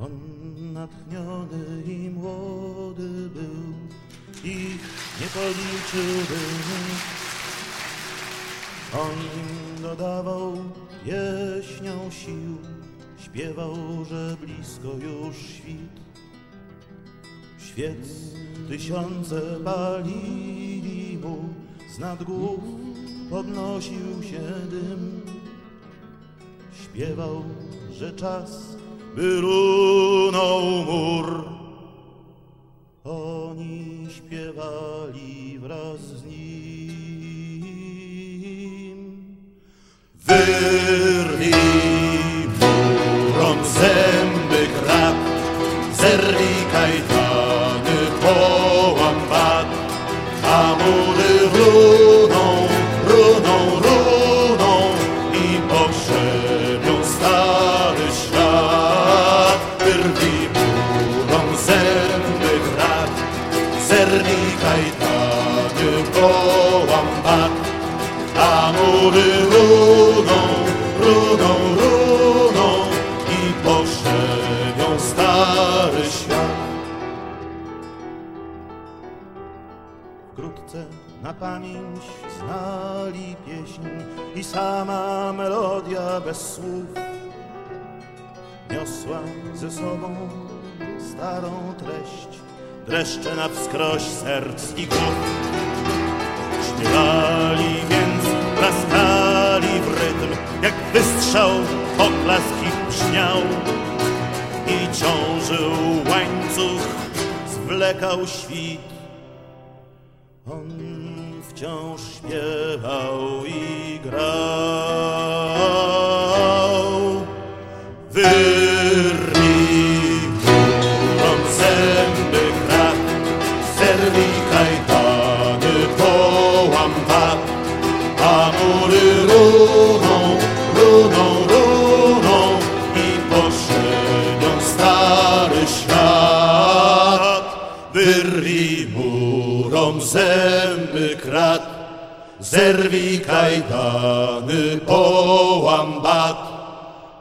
On natchniony i młody był, ich nie policzyłby On im dodawał pieśnią sił, śpiewał, że blisko już świt. Świec tysiące palili mu, z głów podnosił się dym. Śpiewał, że czas by runął mur. Oni śpiewali wraz z nim. Wyrwij murom zęby krat, zerwij kajtany, kajtany, połam bat, a mury runą, runą, runą i pogrzebią stary świat. Wkrótce na pamięć znali pieśń i sama melodia bez słów niosła ze sobą starą treść, dreszcze na wskroś serc i głów. Śpiewali więc, klaskali w rytm, jak wystrzał poklask ich brzmiał i ciążył łańcuch, zwlekał świt. On wciąż śpiewał zęby krat, zerwij kajdany, połam bat,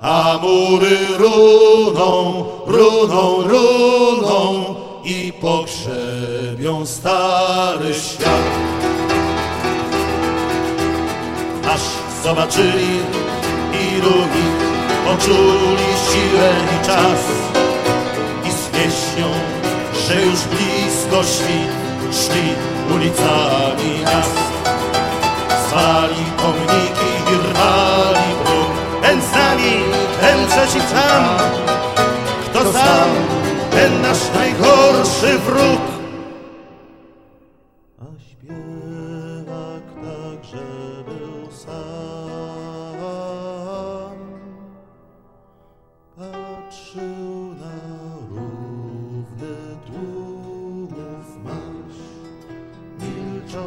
a mury runą, runą, runą i pogrzebią stary świat. Aż zobaczyli ilu ich poczuli siłę i czas i z pieśnią, że już blisko świt szli ulicami miast. Zwali pomniki i rwali bruk, ten z nami, ten przeciw nam, kto sam, ten nasz najgorszy wróg. A śpiewak także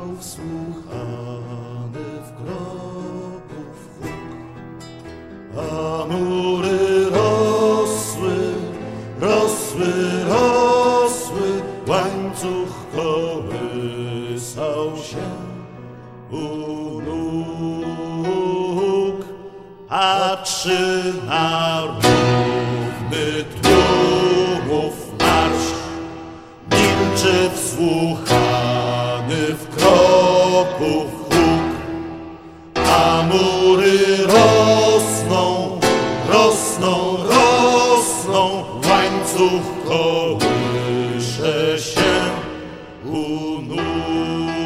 milczał wsłuchany w huk. A mury rosły, rosły, rosły, łańcuch kołysał się u nóg. Patrzy na równy tłumów marsz, milczy wsłuchany w kroków huk a mury rosną, rosną, rosną, łańcuch kołysze się u nóg.